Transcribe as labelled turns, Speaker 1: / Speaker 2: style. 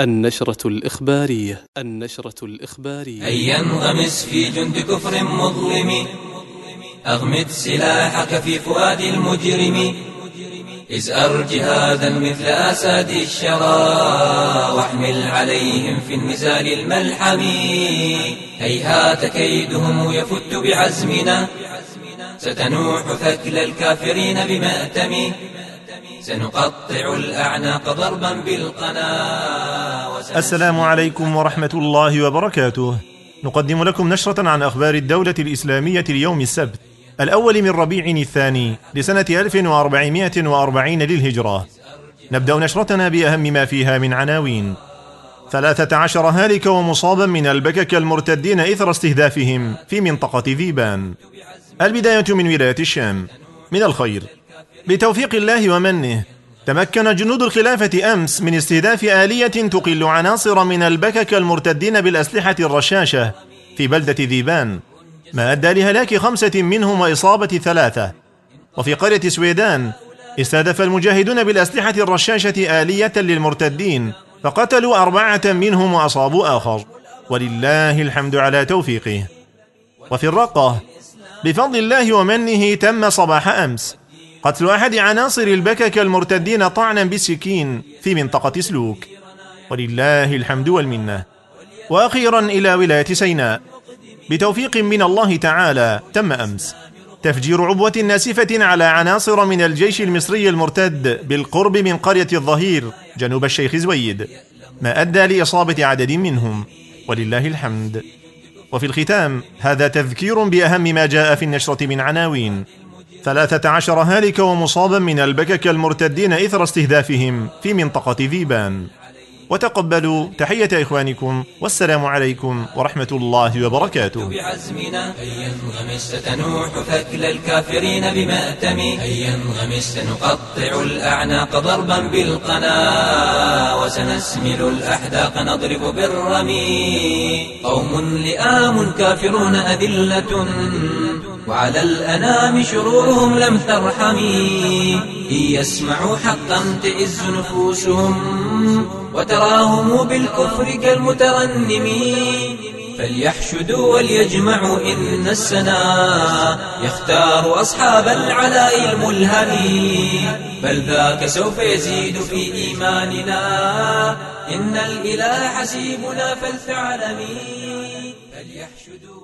Speaker 1: النشرة الإخبارية النشرة الإخبارية.
Speaker 2: أن ينغمس في جند كفر مظلم أغمد سلاحك في فؤاد المجرم ازأر جهادا مثل أساد الشرى واحمل عليهم في النزال الملحم. هيهات كيدهم يفت بعزمنا ستنوح ثكل الكافرين بمأتم. سنقطع الأعناق ضربا بالقنا
Speaker 3: السلام عليكم ورحمة الله وبركاته. نقدم لكم نشرة عن أخبار الدولة الإسلامية اليوم السبت الأول من ربيع الثاني لسنة 1440 للهجرة. نبدأ نشرتنا بأهم ما فيها من عناوين. ثلاثة عشر هالك ومصابا من البكك المرتدين إثر استهدافهم في منطقة ذيبان. البداية من ولاية الشام. من الخير. بتوفيق الله ومنه. تمكن جنود الخلافة أمس من استهداف آلية تقل عناصر من البكك المرتدين بالأسلحة الرشاشة في بلدة ذيبان ما أدى لهلاك خمسة منهم وإصابة ثلاثة. وفي قرية سويدان استهدف المجاهدون بالأسلحة الرشاشة آلية للمرتدين فقتلوا أربعة منهم وأصابوا آخر. ولله الحمد على توفيقه. وفي الرقة بفضل الله ومنه تم صباح أمس. قتل أحد عناصر البكك المرتدين طعنا بالسكين في منطقة سلوك. ولله الحمد والمنة. وأخيرا إلى ولاية سيناء. بتوفيق من الله تعالى تم أمس. تفجير عبوة ناسفة على عناصر من الجيش المصري المرتد بالقرب من قرية الظهير جنوب الشيخ زويد. ما أدى لإصابة عدد منهم. ولله الحمد. وفي الختام هذا تذكير بأهم ما جاء في النشرة من عناوين. ثلاثة عشر هالك ومصابا من البكك المرتدين إثر استهدافهم في منطقة ذيبان وتقبلوا تحية إخوانكم والسلام عليكم ورحمة الله وبركاته.
Speaker 2: بعزمنا هيا انغمس ستنوح ثكل الكافرين بمأتم هيا انغمس سنقطع الأعناق ضربا بالقنا وسنسمل الأحداق نضرب بالرمي. قوم لئام كافرون أذلة. وعلى الأنام شرورهم لم ترحمي. إن يسمعوا حقا تئز نفوسهم وتراهم بالكفر كالمترنم فليحشدوا وليجمعوا إن السنا يختار أصحاب العلاء الملهم. بل ذاك سوف يزيد في إيماننا. إن الإله حسيبنا فلتعلمي. فليحشدوا